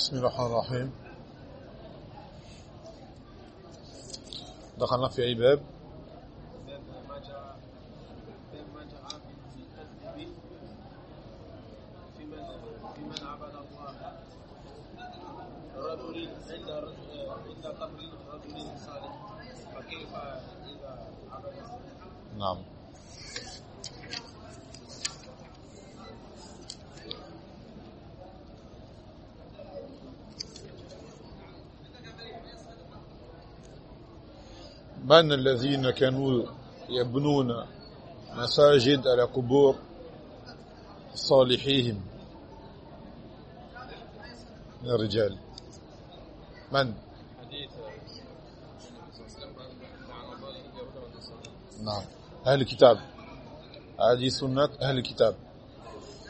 بسم الله الرحمن الرحيم. دخلنا في أي باب؟ من الذين كانوا يبنون مساجد على قبور صالحيهم من الرجال من حديث نعم أهل الكتاب هذه سنة أهل الكتاب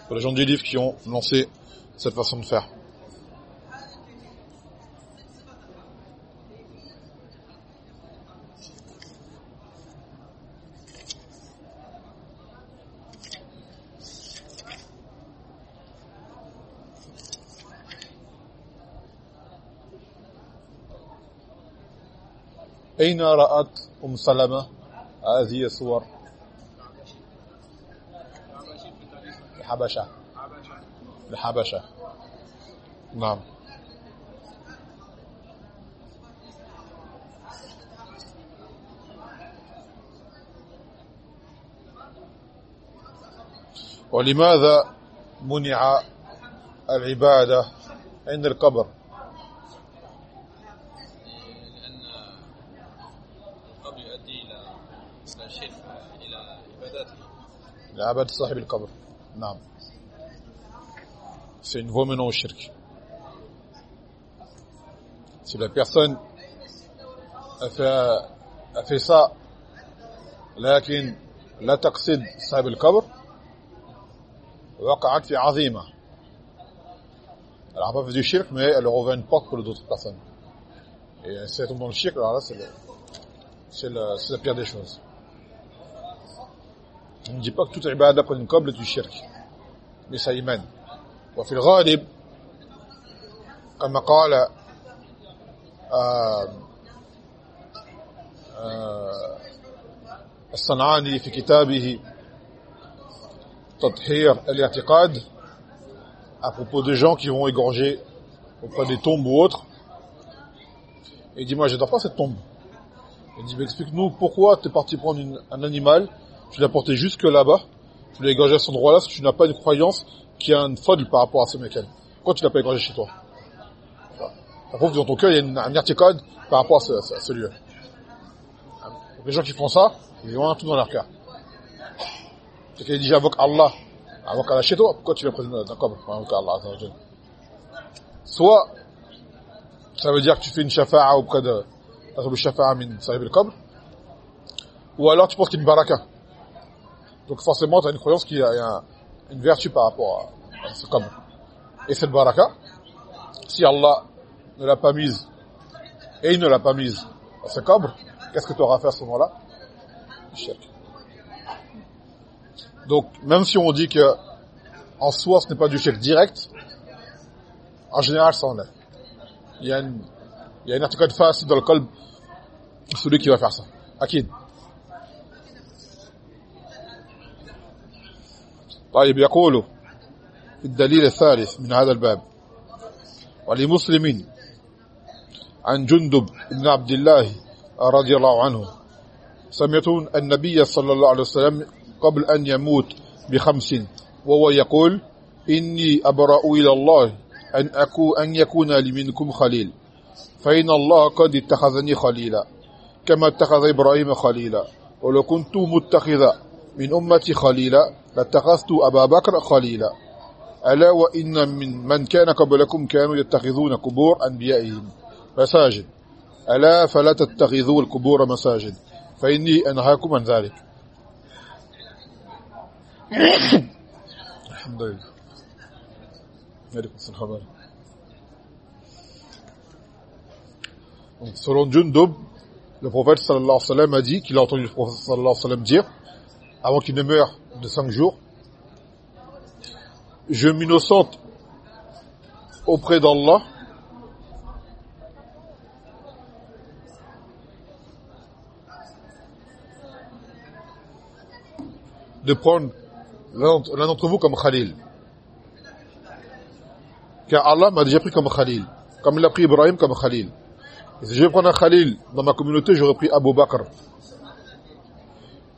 pour les gens du livre qui ont lancé cette façon de faire أين رأت أم سلمة هذه الصور؟ الحبشة. الحبشة. نعم. ولماذا منع العبادة عند القبر؟ لعبادة صاحب القبر نعم c'est une voie menant au shirk si la personne a fait, a fait ça لكن لا تقصد صاحب القبر وقعت في عظيمة elle n'a pas fait du shirk mais elle revient une porte pour les autres personnes et si elle tombe dans le shirk alors là c'est la, la pire des choses on ne dit pas que toute ibada qu'on قبل est du shirk mais ça y mène وفي الغالب كما قال آه آه الصنعاني في كتابه تطهير الاعتقاد à propos de gens qui vont égorger auprès des tombes ou autres il dit moi j'adore pas cette tombe il dit mais explique-nous pourquoi tu es parti prendre une- un animal tu l'as porté jusque là-bas, tu l'as égorgé à cet endroit-là, si tu n'as pas une croyance qui a une folle par rapport à ce mec-là. Pourquoi tu l'as pas égorgé chez toi? Ça prouve dans ton cœur, il y a une, un articode par rapport à ce, lieu. Les gens qui font ça, ils ont un tout dans leur cœur. C'est qu'il dit, j'invoque Allah. Invoque Allah chez toi, pourquoi tu l'as pris dans comme Invoque Allah, Soit, ça veut dire que tu fais une shafa'a auprès de... T'as le shafa'a min sahib al-qabr. Ou alors tu penses qu'il y a une baraka donc forcément tu as une croyance qu'il y a, une vertu par rapport à, ce qabr et cette baraka si Allah ne l'a pas mise et il ne l'a pas mise à ce qabr qu'est-ce que tu auras à faire à ce moment-là? Donc même si on dit que en soi ce n'est pas du shirk direct en général ça en est. Il y a une article facile dans le celui qui va faire ça. Akid طيب يقول في الدليل الثالث من هذا الباب. ولمسلم عن جندب بن عبد الله رضي الله عنه سمعت النبي صلى الله عليه وسلم قبل أن يموت بخمس وهو يقول إني أبرأ إلى الله أن, أكو أن يكون لي منكم خليل فإن الله قد اتخذني خليلا كما اتخذ إبراهيم خليلا ولو كنت متخذا من أمتي خليلا لاتخذت أبا بكر خليلا. ألا وإن من من كان قبلكم كانوا يتخذون قبور أنبيائهم. مساجد. ألا فلا تتخذوا القبور مساجد. فإني أنهاكم عن ذلك. الحمد لله. عليكم السلام selon Jundub, le prophète sallallahu alayhi wa sallam a dit qu'il a entendu le prophète sallallahu alayhi wa sallam dire, avant qu'il ne meure de cinq jours, je m'innocente auprès d'Allah de prendre l'un d'entre vous comme Khalil. Car Allah m'a déjà pris comme Khalil, comme il a pris Ibrahim comme Khalil. Si je vais prendre un Khalil dans ma communauté, j'aurais pris Abu Bakr.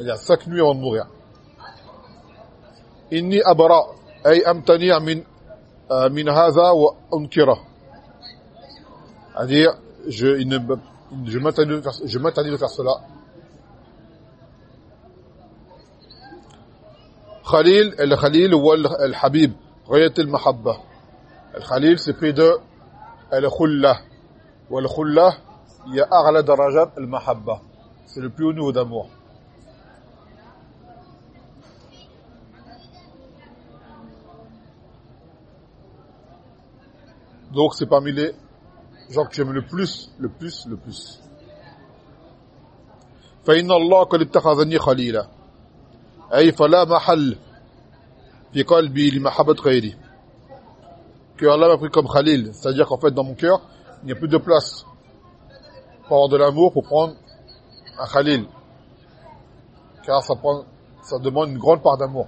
il y a cinq nuits avant de mourir inni abara, ay amtani min min haza wa unkira c'est-à-dire je je m'interdis de faire cela. Khalil, el Khalil cela el Habib, Rayat el Mahabba. El Khalil, c'est pris de El Khulla »« Wal الخله والخله Arla Darajat el Mahabba. c'est le plus haut niveau d'amour Donc c'est parmi les gens que j'aime le plus, le plus, le plus. فإن الله قد اتخذني خليلا أي فلا محل في قلبي لمحبة غيري que Allah m'a pris comme Khalil, c'est-à-dire qu'en fait dans mon cœur, il n'y a plus de place pour avoir de l'amour, pour prendre un Khalil. Car ça, prend, ça demande une grande part d'amour.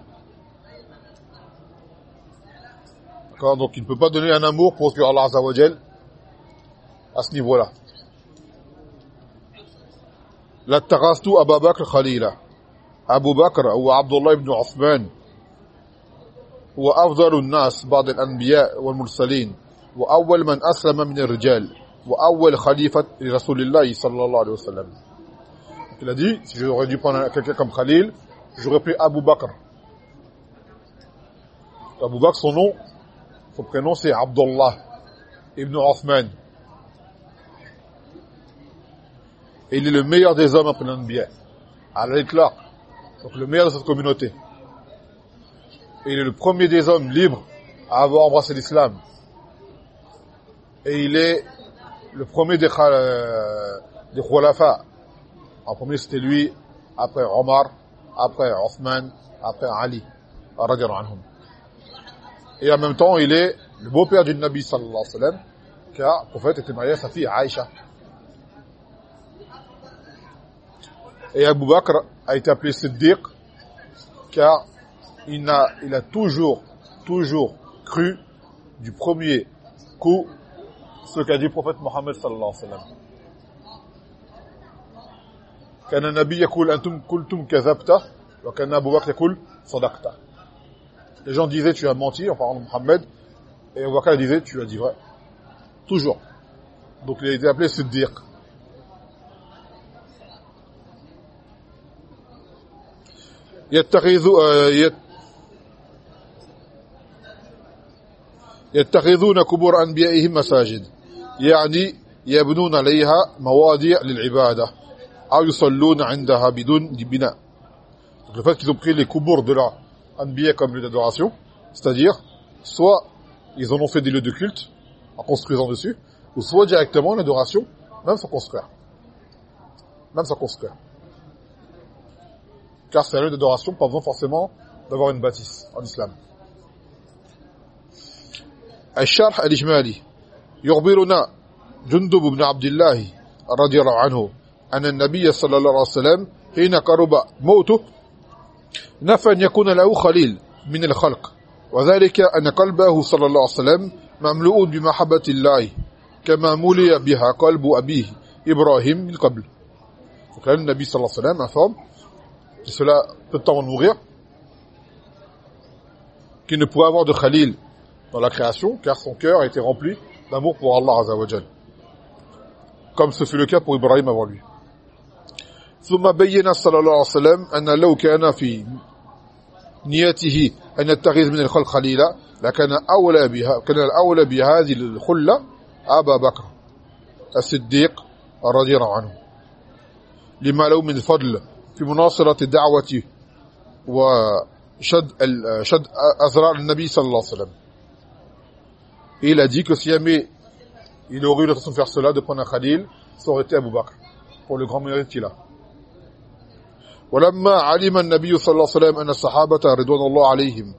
D'accord Donc il ne peut pas donner un amour pour que Allah Azza wa Jal à ce niveau-là. La tarastu Abu Bakr Khalila. Abu Bakr ou Abdullah ibn Uthman هو أفضل الناس بعد الأنبياء والمرسلين وأول من أسلم من الرجال وأول خليفة لرسول الله صلى الله عليه وسلم Il a dit, si j'aurais dû prendre quelqu'un comme Khalil, j'aurais pris Abu Bakr. Abu Bakr, son nom, son prénom c'est Abdullah ibn Uthman. Et il est le meilleur des hommes après l'Anbiya. Al-Itlaq. Donc le meilleur de cette communauté. Et il est le premier des hommes libres à avoir embrassé l'islam. Et il est le premier des, euh, des khulafa. En premier c'était lui, après Omar, après Othman, après Ali Et en même temps, il est le beau-père du Nabi sallallahu alayhi wa sallam, car le prophète était marié à sa fille Aïcha. Et Abu Bakr a été appelé Siddiq, car il a, il a toujours, toujours cru du premier coup ce qu'a dit le prophète Mohammed sallallahu alayhi wa sallam. كان النبي يقول أنتم كنتم كذبت وكان أبو بكر يقول صدقت Les gens disaient tu as menti en parlant de Mohammed et Abu Bakr disait tu as dit vrai. Toujours. Donc il a été appelé Siddiq. يتخذ يتخذون قبور انبيائهم مساجد يعني يبنون عليها مواضع للعباده او يصلون عندها بدون بناء Donc, le fait qu'ils ont pris les coubours de leur anbiya comme lieu d'adoration c'est-à-dire soit ils en ont fait des lieux de culte en construisant dessus ou soit directement l'adoration même sans construire même sans construire car c'est un lieu d'adoration pas besoin forcément d'avoir une bâtisse en islam الشرح الإجمالي يخبرنا جندب بن عبد الله رضي الله عنه أن النبي صلى الله عليه وسلم حين قرب موته نفى أن يكون له خليل من الخلق وذلك أن قلبه صلى الله عليه وسلم مملوء بمحبة الله كما ملي بها قلب أبيه إبراهيم من قبل فكان النبي صلى الله عليه وسلم informe que cela peu de temps avant de mourir qu'il ne pourrait avoir de Khalil dans la création, car son cœur a été rempli d'amour pour Allah Azza Comme ce fut le cas pour Ibrahim avant lui. ثم بين صلى الله عليه وسلم أن لو كان في نيته أن يتخذ من الخلق خليلا لكان أولى بها كان الأولى بهذه الخلة أبا بكر الصديق رضي الله عنه. لما له من فضل في مناصرة دعوة وشد شد أزرار النبي صلى الله عليه وسلم. Et il a dit que si jamais il aurait eu l'intention de faire cela, de prendre un khalil, ça aurait été Abu Bakr, pour le grand mérite qu'il a. ولما علم النبي صلى الله عليه وسلم أن الصحابة رضوان الله عليهم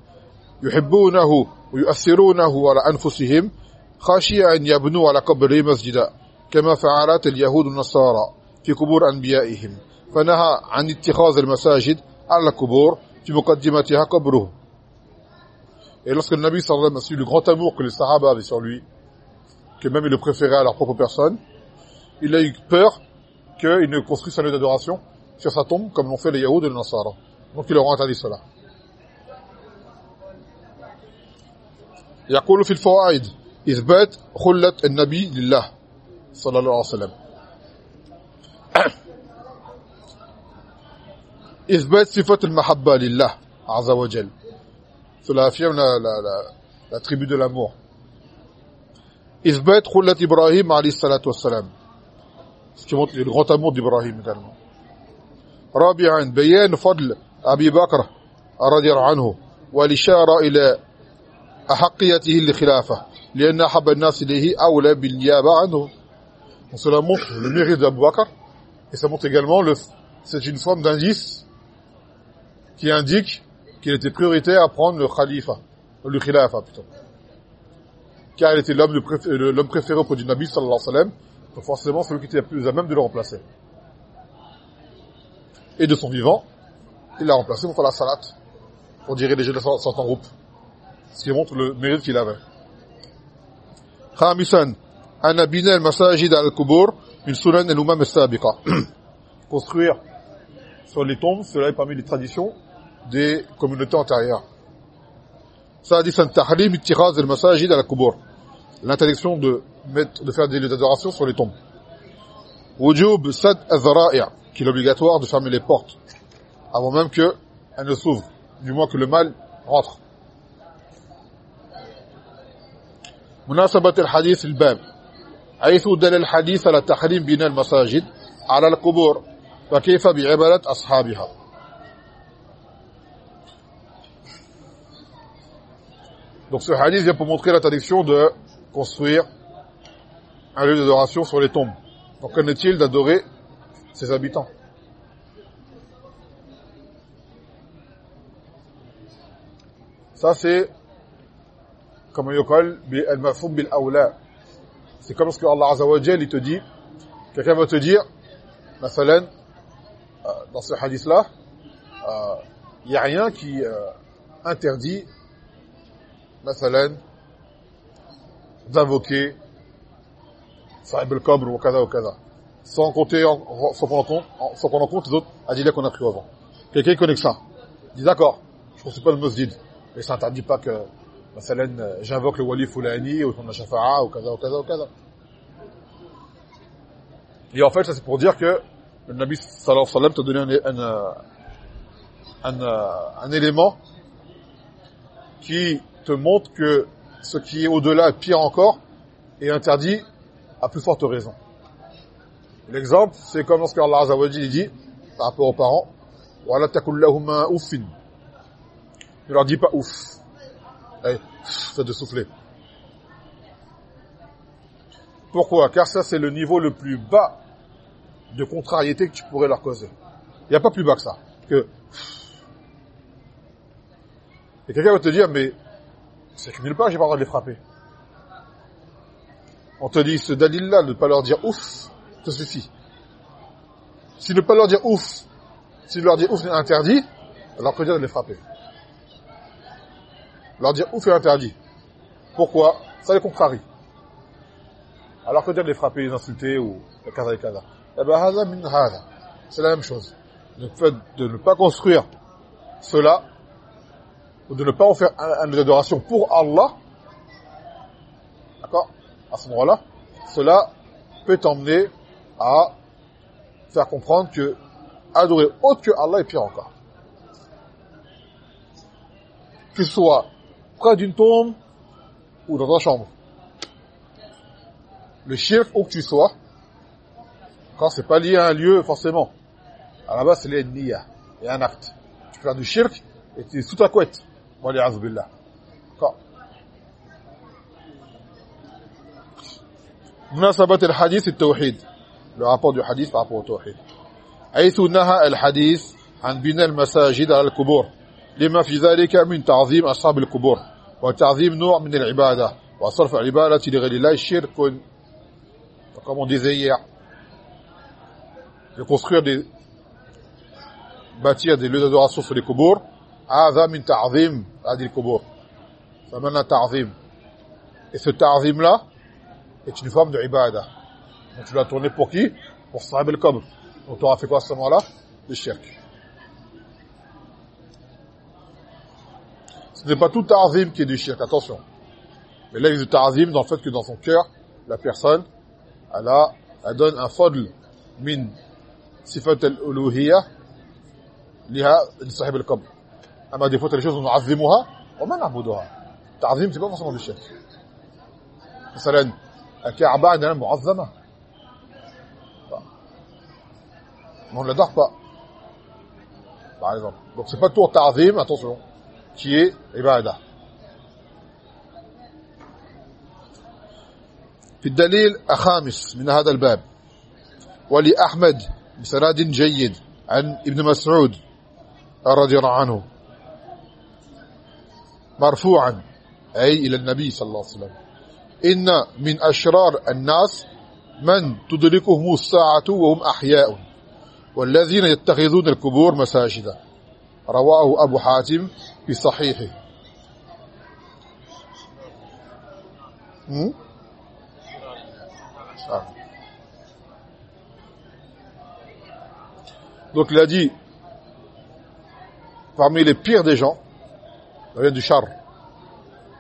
يحبونه ويؤثرونه على أنفسهم خشي أن يبنوا على قبره مسجدا كما فعلت اليهود النصارى في قبور أنبيائهم. فنهى عن اتخاذ المساجد على القبور في مقدمتها قبره. Et lorsque le Nabi sallallahu alayhi wa sallam a su le grand amour que les Sahaba avaient sur lui, que même il le préférait à leur propre personne, il a eu peur qu'il ne construise un lieu d'adoration. Sur sa tombe, comme l'ont fait les Yahoud et les Nasara. Donc il leur a interdit cela. يقول في الفوائد إثبات خلة النبي لله صلى الله عليه وسلم إثبات صفة المحبة لله عز وجل cela affirme la, la, la, la tribu de l'amour إثبات خلة إبراهيم عليه الصلاة والسلام ce qui montre le grand amour d'Ibrahim également رابعا بيان فضل أبي بكر رضي الله عنه والإشارة إلى أحقيته للخلافة لأن أحب الناس إليه أولى بالنيابة عنه Donc cela montre le mérite d'Abu Bakr et ça montre également le c'est une forme d'indice qui indique qu'il était prioritaire à prendre le khalifa, le khilafa plutôt. Car il était l'homme l'homme préféré auprès du Nabi sallallahu alayhi wa sallam, donc forcément celui qui était le plus à même de le remplacer. Et de son vivant, il l'a remplacé pour faire la salat, pour diriger les gens en groupe. Ce qui montre le mérite qu'il avait. خامسا أن بناء المساجد على القبور من سنن الأمم السابقة construire sur les tombes cela est parmi les traditions des communautés antérieures سادسا تحريم اتخاذ المساجد على القبور l'interdiction de mettre de faire des lieux d'adoration sur les tombes وجوب سد الذرائع qui est obligatoire de fermer les portes avant même que elles ne s'ouvrent du moins que le mal rentre مناسبة الحديث الباب حيث دل الحديث على تحريم بناء المساجد على القبور فكيف بعبادة أصحابها Donc ce hadith vient pour montrer l'interdiction de construire un lieu d'adoration sur les tombes. Donc qu'en est-il d'adorer ses habitants. Ça, c'est comme C'est comme ce que Allah Azza wa il te dit. Quelqu'un va te dire, euh, dans ce hadith-là, euh, il n'y a rien qui euh, interdit, d'invoquer Sahib al-Qabr ou kaza ou kaza sans compter sans prendre en compte sans prendre en compte les autres qu'on a pris avant. Quelqu'un connaît que ça. Il dit d'accord je construis pas le masjid mais ça interdit pas que euh, j'invoque le wali foulani ou la shafa'a ou kaza ou kaza ou kaza. Et en fait ça c'est pour dire que le nabi sallallahu alayhi wa t'a donné un, un, euh, un, euh, un élément qui te montre que ce qui est au-delà pire encore est interdit à plus forte raison. L'exemple, c'est comme lorsque Allah Azza dit par rapport aux parents wala takullahuma uffin. Ne leur dis pas ouf. Allez, faites de souffler. Pourquoi? Car ça c'est le niveau le plus bas de contrariété que tu pourrais leur causer. Il n'y a pas plus bas que ça. Que et quelqu'un va te dire mais c'est que nulle part j'ai pas le droit de les frapper. On te dit ce dalil là de ne pas leur dire ouf te suffit. Si ne pas leur dire ouf, si leur dire ouf est interdit, alors que dire de les frapper. Leur dire ouf est interdit. Pourquoi? Ça les contrarie. Alors que dire de les frapper, les insulter ou kaza et. Eh ben, c'est la même chose. Le fait de ne pas construire cela, ou de ne pas en faire un, un adoration pour Allah, d'accord À ce moment-là, cela peut t'emmener à faire comprendre que adorer autre que Allah est pire encore. Que ce soit près d'une tombe ou dans ta chambre. Le shirk, où que tu sois, quand c'est pas lié à un lieu, forcément. À la base, c'est lié à une niya, et un acte. tu peux faire du shirk et tu es sous ta couette. Waliyaz billah. D'accord. مناسبة الحديث التوحيد le rapport du hadith par rapport au tawhid حيث نهى الحديث عن بناء المساجد على القبور لما في ذلك من تعظيم أصحاب القبور وتعظيم نوع من العبادة وصرف العبادة لغير الله شرك comme on disait hier de construire des bâtir des lieux d'adoration sur les kubour هذا من تعظيم هذه القبور فمن تعظيم et ce ta'zim là est une forme de ibada donc tu l'as tourné pour qui pour sahib al-qabr donc tu auras fait quoi à ce moment-là le shirk ce n'est pas tout ta'zim qui est du shirk attention mais là il y a du ta'zim dans le fait que dans son cœur la personne elle, a, elle donne un fadl min sifat al-uluhiyya liha li sahib al-qabr اما des fois les choses on نعظمها وما نعبدها تعظيم c'est pas forcément du shirk مثلا الكعبة عندنا معظمة on ne l'adore pas. Par exemple. Donc c'est pas tout ta'zim attention qui est ibada في الدليل الخامس من هذا الباب ولأحمد بسناد جيد عن ابن مسعود رضي الله عنه مرفوعا أي إلى النبي صلى الله عليه وسلم إن من أشرار الناس من تدركهم الساعة وهم أحياء والذين يتخذون القبور مساجدا رواه أبو حاتم في صحيحه ah. Donc il a dit parmi les pires des gens ça vient du char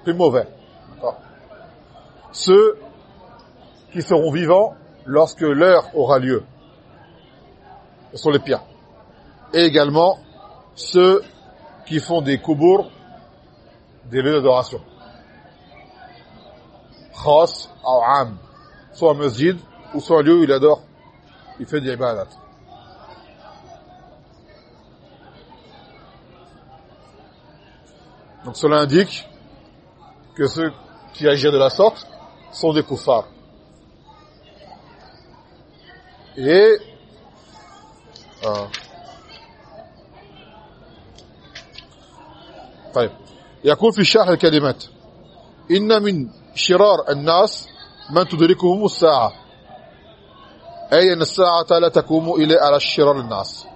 plus mauvais ceux qui seront vivants lorsque l'heure aura lieu ce sont les pires et également ceux qui font des kubour des lieux d'adoration. Khas ou am. Soit un masjid ou soit un lieu où il adore il fait des ibadat. Donc cela indique que ceux qui agissent de la sorte sont des kuffars et euh, طيب يقول في شرح الكلمات إن من شرار الناس من تدركهم الساعة أي أن الساعة لا تقوم إلى على شرار الناس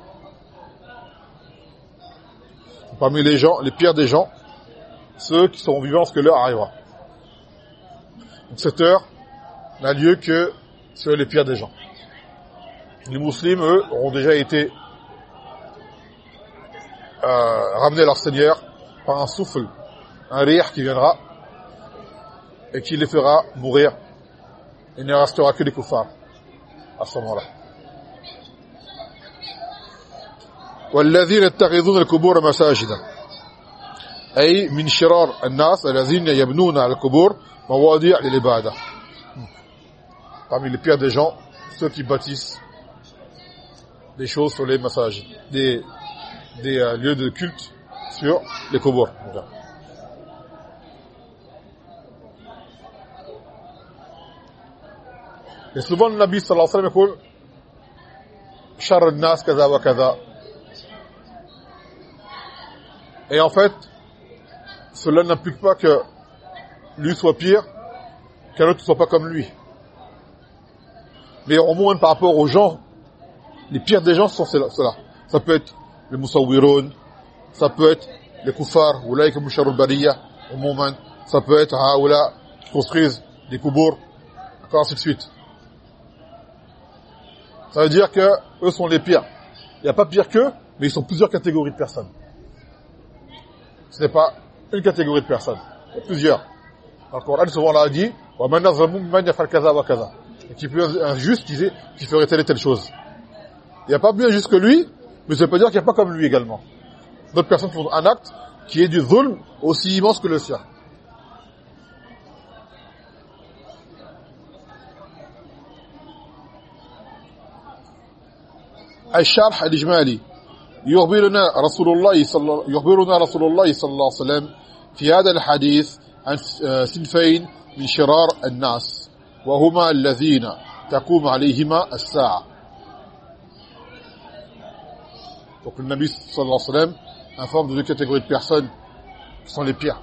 parmi les gens les pires des gens ceux qui sont vivants lorsque l'heure arrivera donc cette heure n'a lieu que sur les pires des gens les musulmans eux auront déjà été euh, ramenés à leur Seigneur par un souffle, un rire qui viendra et qui les fera mourir. Il ne restera que les kuffars à ce moment-là. والذين يتخذون القبور مساجدا أي من شرار الناس الذين يبنون على القبور مواضيع للعبادة parmi les pires des gens ceux qui bâtissent des choses sur les massages des, des euh, lieux de culte sur les kubur. Et souvent le Nabi sallallahu alayhi wa sallam al-nas kaza wa kaza. Et en fait, cela n'implique pas que lui soit pire, qu'un autre ne soit pas comme lui. Mais au moins par rapport aux gens, les pires des gens sont ceux-là. Ça peut être les Moussawiroun, ça peut être les koufars, ou là, Moucharul Bariya, au moment, ça peut être Haoula, qui construisent des koubours, encore ainsi de suite. Ça veut dire que eux sont les pires. Il n'y a pas pire qu'eux, mais ils sont plusieurs catégories de personnes. Ce n'est pas une catégorie de personnes. Il y a plusieurs. Dans le Coran, souvent, on a dit, et qui peut injuste qui, qui ferait telle et telle chose. Il n'y a pas plus injuste que lui, mais ça veut pas dire qu'il n'y a pas comme lui également. D'autres personnes font un acte qui est du zulm aussi immense que le sien. الشرح الإجمالي يخبرنا رسول الله صلى يخبرنا رسول الله صلى الله عليه وسلم في هذا الحديث عن سنفين من شرار الناس وهما الذين تقوم عليهما الساعة Donc le Nabi sallallahu alayhi wa sallam informe de deux catégories de personnes qui sont les pires.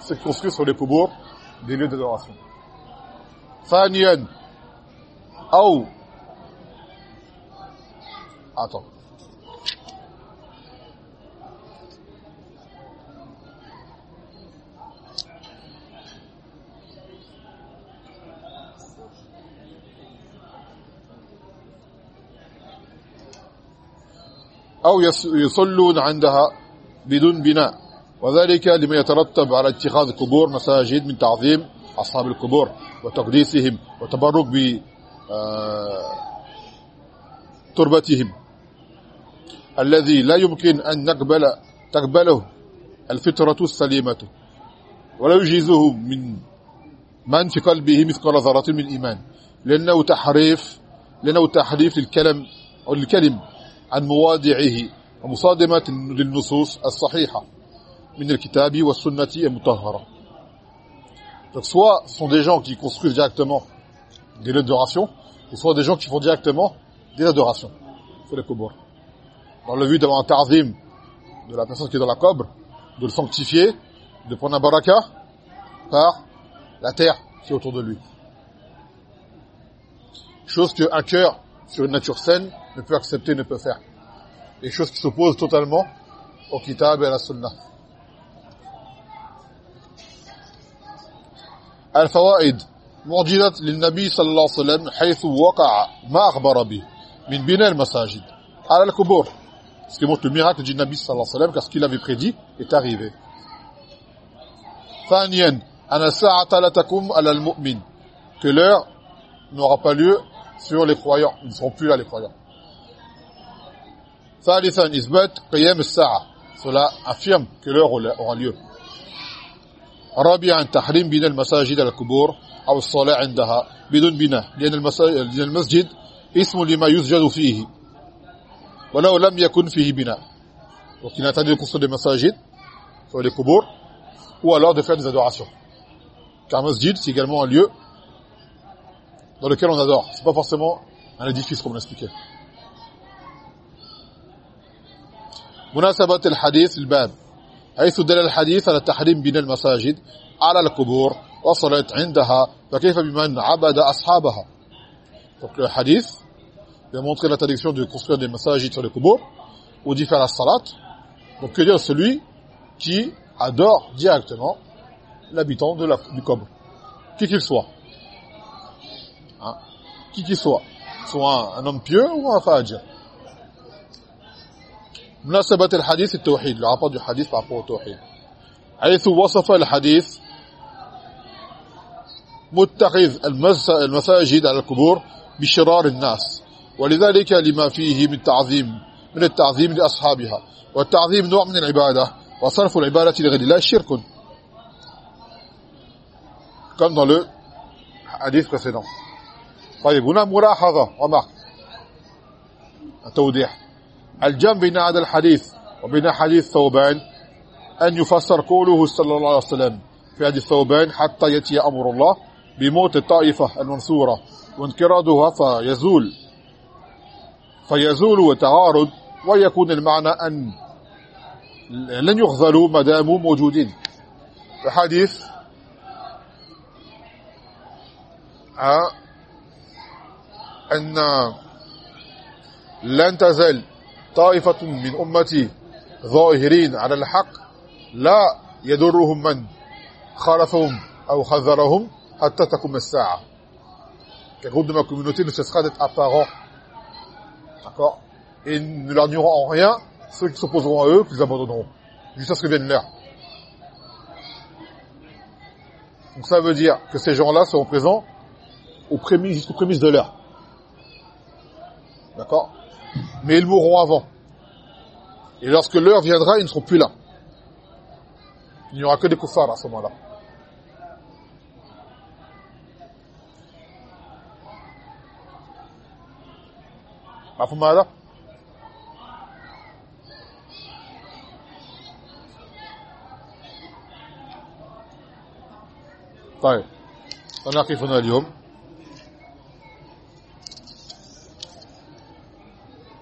Ceux qui construisent sur les coubours des lieux d'adoration. Thaniyan. Attends. أو يصلون عندها بدون بناء. وذلك لما يترتب على اتخاذ قبور مساجد من تعظيم أصحاب القبور وتقديسهم وتبرك ب تربتهم. الذي لا يمكن أن نقبل تقبله الفطرة السليمة. ولا يجيزه من من في قلبه مثقال ذرة من إيمان. لأنه تحريف لأنه تحريف للكلم أو الكلم عن موادعه ومصادمة للنصوص الصحيحة من الكتاب والسنة المطهرة Donc soit ce sont des gens qui construisent directement des lieux d'adoration, ou soit des gens qui font directement des adorations sur les kubur. Dans le but d'avoir un tarzim de la personne qui est dans la cobre, de le sanctifier, de prendre un baraka par la terre qui est autour de lui. Chose qu'un cœur sur une nature saine ne peut accepter, ne peut faire. Des choses qui s'opposent totalement au kitab et à la sunnah. الفوائد معجزة للنبي صلى الله عليه وسلم حيث وقع ما أخبر به من بناء المساجد على القبور ce qui montre le miracle du Nabi صلى الله عليه وسلم car ce qu'il avait prédit est arrivé ثانيا أن الساعة لا تقوم على المؤمن que l'heure n'aura pas lieu sur les croyants ils ne seront plus là les croyants ثالثا إثبات قيام الساعة. فلا افيام كلور اور ليو رابعا تحريم بناء المساجد على القبور أو الصلاة عندها بدون بناء لأن المسجد اسم لما يسجد فيه ولو لم يكن فيه بناء. وكنا تدي قصد المساجد أو القبور أو لو دي فيت زادوراسيون كمسجد سي également un lieu dans lequel on adore. C'est pas forcément un édifice comme on expliquait مناسبة الحديث الباب حيث دل الحديث على تحريم بناء المساجد على القبور وصلت عندها فكيف بمن عبد أصحابها donc le hadith vient montrer l'interdiction de construire des masajid sur les kubour ou d'y faire la salat donc que dire celui qui adore directement l'habitant de la, du Kobre qui qu'il soit hein? qui qu'il soit soit un, un homme pieux ou un fajr مناسبة الحديث التوحيد par rapport au tawhid حيث وصف الحديث متخذ المساجد على القبور بشرار الناس ولذلك لما فيه من تعظيم من التعظيم لأصحابها والتعظيم نوع من العبادة وصرف العبادة لغير الله شرك. Comme dans le hadith طيب هنا ملاحظة remarque un توضيح الجمع بين هذا الحديث وبين حديث ثوبان أن يفسر قوله صلى الله عليه وسلم في حديث ثوبان حتى يأتي أمر الله بموت الطائفة المنصورة وانقراضها فيزول. فيزول وتعارض ويكون المعنى أن لن يخذلوا ما داموا موجودين. الحديث أن لن تزال طائفة من أمتي ظاهرين على الحق لا يضرهم من خالفهم أو خذرهم حتى تقوم الساعة qu'un groupe de ma communauté ne cessera d'être apparent d'accord et ne leur nieront en rien ceux qui s'opposeront à eux qu'ils abandonneront jusqu'à ce que vienne l'heure donc ça veut dire que ces gens-là seront présents aux prémices jusqu'aux prémices de l'heure d'accord mais ils mourront avant. Et lorsque l'heure viendra, ils ne seront plus là. Il n'y aura que des koufars à ce moment-là. طيب فنقف هنا اليوم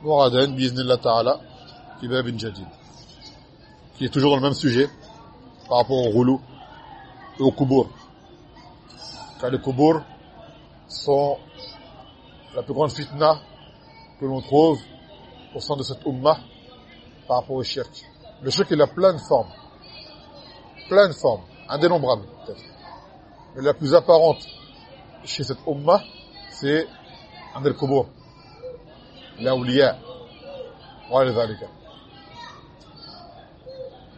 وغدا باذن الله تعالى في باب جديد qui est toujours dans le même sujet par rapport au rouleau et au kubour car les kubour sont la plus grande fitna que l'on trouve au sein de cette ummah par rapport au shirk. Le shirk il a plein de formes. Plein de formes, indénombrables peut-être. Mais la plus apparente chez cette ummah, c'est عند القبور الاولياء وعلى ذلك.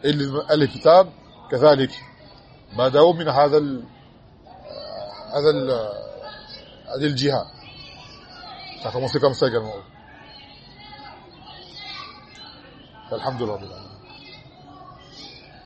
اللي الف كتاب كذلك بدأوا من هذا ال هذا ال هذه الجهة. فكما سيكم سيكم فالحمد لله رب العالمين.